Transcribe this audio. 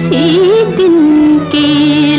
اسی دن کے